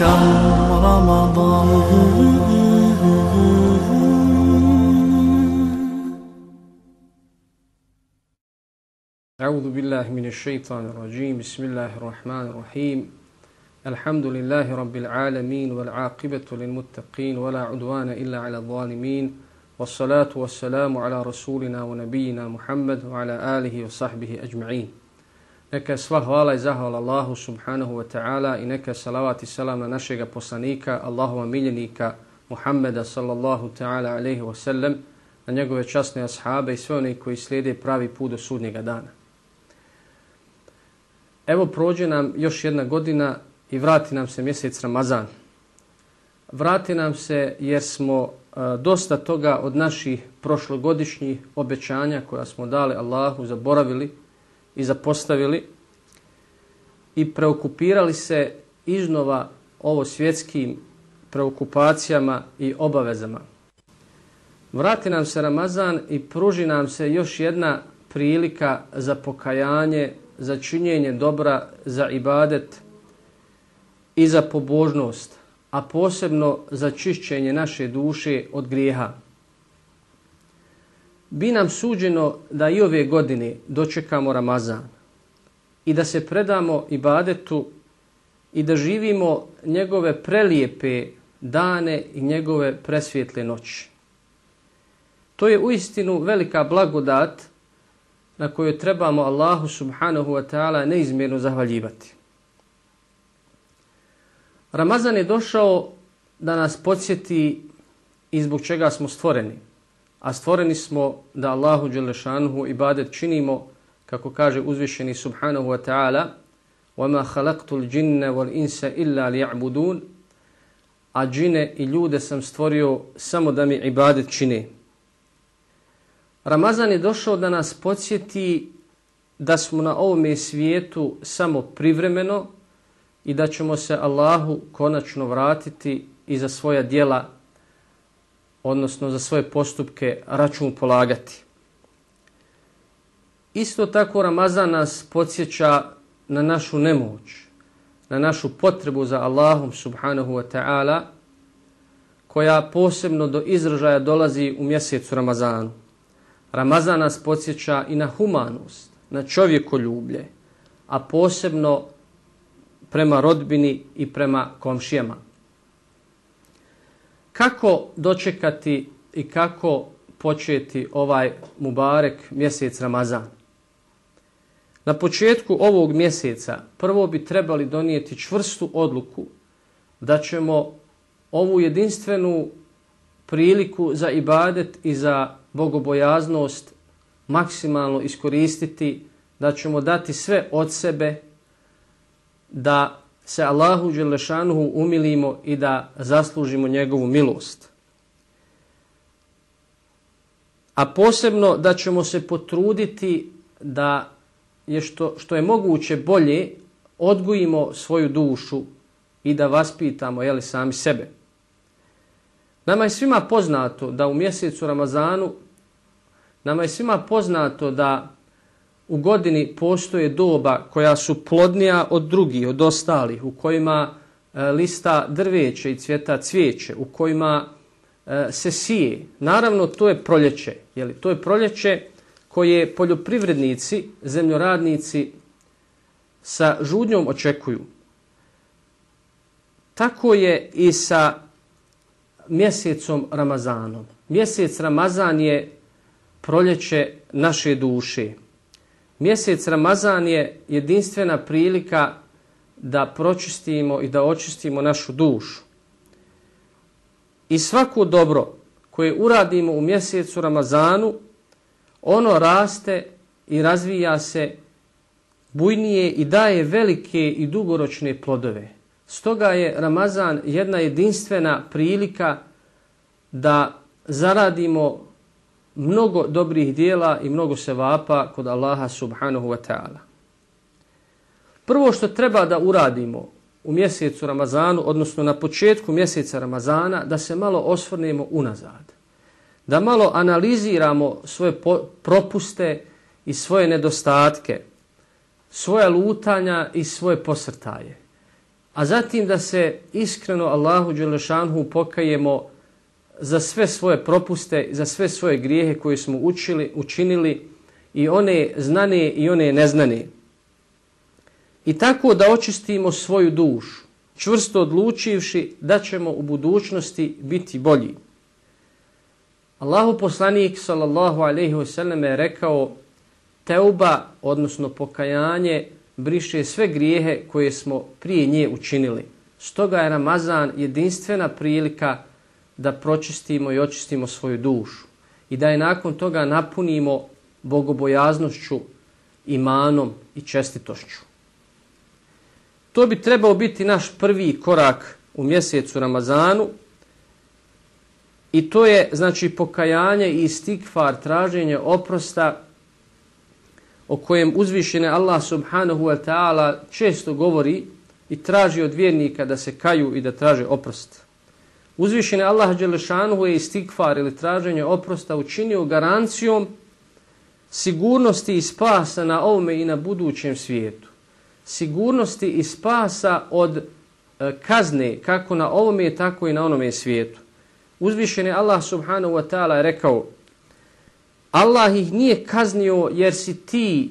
كم رمضان. أعوذ بالله من الشيطان الرجيم. بسم الله الرحمن الرحيم. الحمد لله رب العالمين والعاقبة للمتقين ولا عدوان إلا على الظالمين. والصلاة والسلام على رسولنا ونبينا محمد وعلى آله وصحبه أجمعين. Neka sva hvala i zahvala Allahu subhanahu wa ta'ala i neka salavat i salam na našega poslanika, Allahova miljenika Muhammeda sallallahu ta'ala alaihi wa sallam, na njegove časne ashabe i sve one koji slijede pravi put do sudnjega dana. Evo prođe nam još jedna godina i vrati nam se mjesec Ramazan. Vrati nam se jer smo e, dosta toga od naših prošlogodišnjih obećanja koja smo dali Allahu zaboravili i zapostavili i preokupirali se iznova ovo svjetskim preokupacijama i obavezama. Vrati nam se Ramazan i pruži nam se još jedna prilika za pokajanje, za činjenje dobra, za ibadet i za pobožnost, a posebno za čišćenje naše duše od grijeha bi nam suđeno da i ove godine dočekamo Ramazan i da se predamo ibadetu i da živimo njegove prelijepe dane i njegove presvjetle noći. To je uistinu velika blagodat na koju trebamo Allahu subhanahu wa ta'ala neizmjerno zahvaljivati. Ramazan je došao da nas podsjeti i zbog čega smo stvoreni – a stvoreni smo da Allahu Đelešanuhu ibadet činimo, kako kaže uzvišeni subhanahu wa ta'ala, وَمَا خَلَقْتُ الْجِنَّ وَالْإِنْسَ إِلَّا لِيَعْبُدُونَ A džine i ljude sam stvorio samo da mi ibadet čine. Ramazan je došao da nas podsjeti da smo na ovome svijetu samo privremeno i da ćemo se Allahu konačno vratiti i za svoja dijela odnosno za svoje postupke račun polagati. Isto tako Ramazan nas podsjeća na našu nemoć, na našu potrebu za Allahom subhanahu wa ta'ala, koja posebno do izražaja dolazi u mjesecu Ramazanu. Ramazan nas podsjeća i na humanost, na čovjekoljublje, a posebno prema rodbini i prema komšijama kako dočekati i kako početi ovaj Mubarek mjesec Ramazan. Na početku ovog mjeseca prvo bi trebali donijeti čvrstu odluku da ćemo ovu jedinstvenu priliku za ibadet i za bogobojaznost maksimalno iskoristiti, da ćemo dati sve od sebe da se Allahu Đelešanuhu umilimo i da zaslužimo njegovu milost. A posebno da ćemo se potruditi da je što, što je moguće bolje odgojimo svoju dušu i da vaspitamo jeli, sami sebe. Nama je svima poznato da u mjesecu Ramazanu nama je svima poznato da u godini postoje doba koja su plodnija od drugih, od ostalih, u kojima e, lista drveće i cvjeta cvijeće, u kojima e, se sije. Naravno, to je proljeće. Jeli? To je proljeće koje poljoprivrednici, zemljoradnici sa žudnjom očekuju. Tako je i sa mjesecom Ramazanom. Mjesec Ramazan je proljeće naše duše. Mjesec Ramazan je jedinstvena prilika da pročistimo i da očistimo našu dušu. I svako dobro koje uradimo u mjesecu Ramazanu, ono raste i razvija se bujnije i daje velike i dugoročne plodove. Stoga je Ramazan jedna jedinstvena prilika da zaradimo mnogo dobrih dijela i mnogo sevapa kod Allaha subhanahu wa ta'ala. Prvo što treba da uradimo u mjesecu Ramazanu, odnosno na početku mjeseca Ramazana, da se malo osvrnemo unazad. Da malo analiziramo svoje propuste i svoje nedostatke, svoje lutanja i svoje posrtaje. a zatim da se iskreno Allahu Đelešanhu pokajemo za sve svoje propuste, za sve svoje grijehe koje smo učili, učinili i one znane i one neznane. I tako da očistimo svoju dušu, čvrsto odlučivši da ćemo u budućnosti biti bolji. Allahu poslanik sallallahu alejhi ve sellem je rekao teuba, odnosno pokajanje, briše sve grijehe koje smo prije nje učinili. Stoga je Ramazan jedinstvena prilika da pročistimo i očistimo svoju dušu i da je nakon toga napunimo bogobojaznošću, imanom i čestitošću. To bi trebao biti naš prvi korak u mjesecu Ramazanu i to je znači pokajanje i stikfar, traženje oprosta o kojem uzvišene Allah subhanahu wa ta'ala često govori i traži od vjernika da se kaju i da traže oprost. Uzvišeni Allah Đelešanuhu je istikvar ili traženje oprosta učinio garancijom sigurnosti i spasa na ovome i na budućem svijetu. Sigurnosti i spasa od e, kazne kako na ovome tako i na onome svijetu. Uzvišeni Allah subhanahu wa ta'ala je rekao Allah ih nije kaznio jer si ti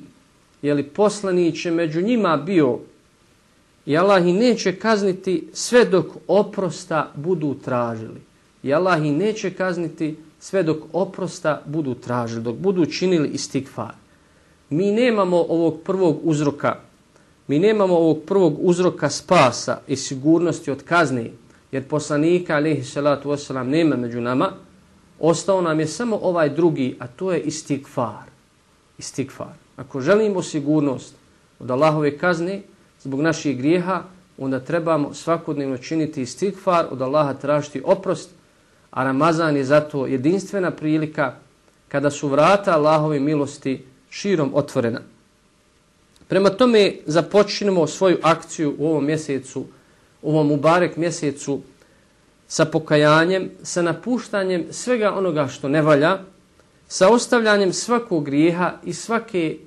jeli, poslaniće među njima bio i Allah ih neće kazniti sve dok oprosta budu tražili. I Allah ih neće kazniti sve dok oprosta budu tražili, dok budu činili istikfar. Mi nemamo ovog prvog uzroka, mi nemamo ovog prvog uzroka spasa i sigurnosti od kazne, jer poslanika, alaihi salatu wasalam, nema među nama, ostao nam je samo ovaj drugi, a to je istikfar. Istikfar. Ako želimo sigurnost od Allahove kazne, zbog naših grijeha, onda trebamo svakodnevno činiti istikfar, od Allaha tražiti oprost, a Ramazan je zato jedinstvena prilika kada su vrata Allahove milosti širom otvorena. Prema tome započinemo svoju akciju u ovom mjesecu, u ovom Mubarek mjesecu sa pokajanjem, sa napuštanjem svega onoga što ne valja, sa ostavljanjem svakog grijeha i svake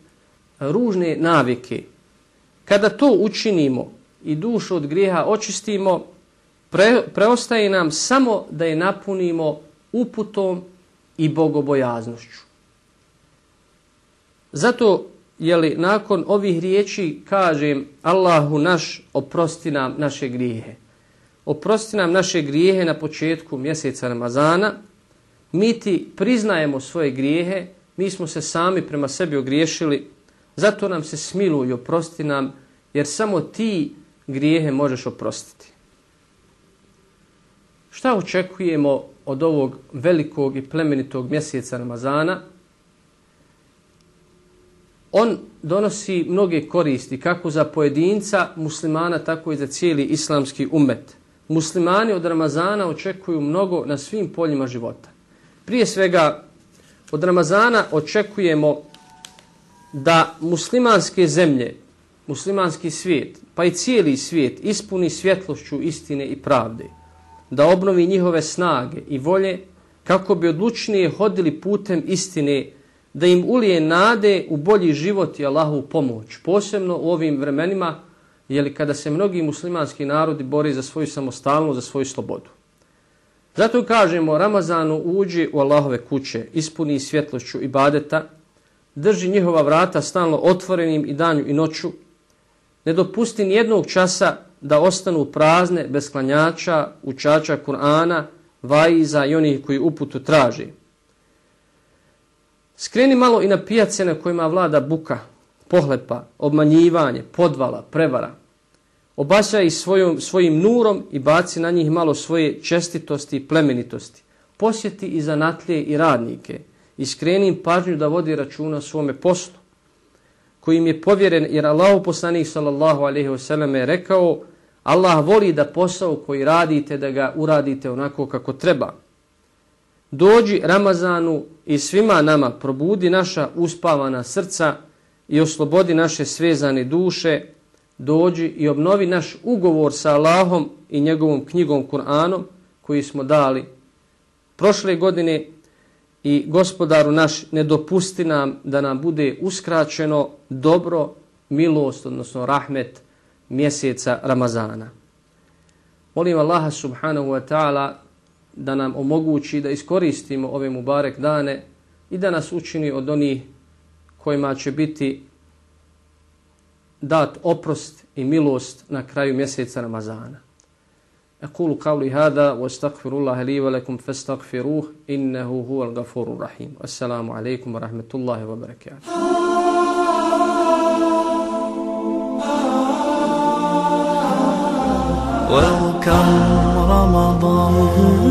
ružne navike. Kada to učinimo i dušu od grijeha očistimo, pre, preostaje nam samo da je napunimo uputom i bogobojaznošću. Zato jeli, nakon ovih riječi kažem Allahu naš oprosti nam naše grijehe. Oprosti nam naše grijehe na početku mjeseca Ramazana. Mi ti priznajemo svoje grijehe, mi smo se sami prema sebi ogriješili, zato nam se smiluj oprosti nam, jer samo ti grijehe možeš oprostiti. Šta očekujemo od ovog velikog i plemenitog mjeseca Ramazana? on donosi mnoge koristi kako za pojedinca muslimana, tako i za cijeli islamski umet. Muslimani od Ramazana očekuju mnogo na svim poljima života. Prije svega, od Ramazana očekujemo da muslimanske zemlje, muslimanski svijet, pa i cijeli svijet ispuni svjetlošću istine i pravde, da obnovi njihove snage i volje kako bi odlučnije hodili putem istine da im ulije nade u bolji život i Allahu pomoć. Posebno u ovim vremenima, jeli kada se mnogi muslimanski narodi bori za svoju samostalnost, za svoju slobodu. Zato kažemo, Ramazanu uđi u Allahove kuće, ispuni svjetlošću ibadeta, drži njihova vrata stalno otvorenim i danju i noću, ne dopusti nijednog časa da ostanu prazne bez klanjača, učača Kur'ana, vajiza i onih koji uputu traži. Skreni malo i na pijace na kojima vlada buka, pohlepa, obmanjivanje, podvala, prevara. Obasja ih svojom, svojim nurom i baci na njih malo svoje čestitosti i plemenitosti. Posjeti i zanatlije i radnike i skrenim pažnju da vodi računa o svome poslu koji je povjeren jer Allah poslanih sallallahu alaihi wasallam je rekao Allah voli da posao koji radite da ga uradite onako kako treba. Dođi Ramazanu i svima nama probudi naša uspavana srca i oslobodi naše svezane duše. Dođi i obnovi naš ugovor sa Allahom i njegovom knjigom Kur'anom koji smo dali prošle godine i gospodaru naš ne dopusti nam da nam bude uskraćeno dobro milost, odnosno rahmet mjeseca Ramazana. Molim Allaha subhanahu wa ta'ala da nam omogući da iskoristimo ove Mubarek dane i da nas učini od onih kojima će biti dat oprost i milost na kraju mjeseca Ramazana. أقول قولي هذا واستغفر الله لي ولكم فاستغفروه إنه هو الغفور الرحيم. السلام عليكم ورحمة الله وبركاته. Welcome Ramadan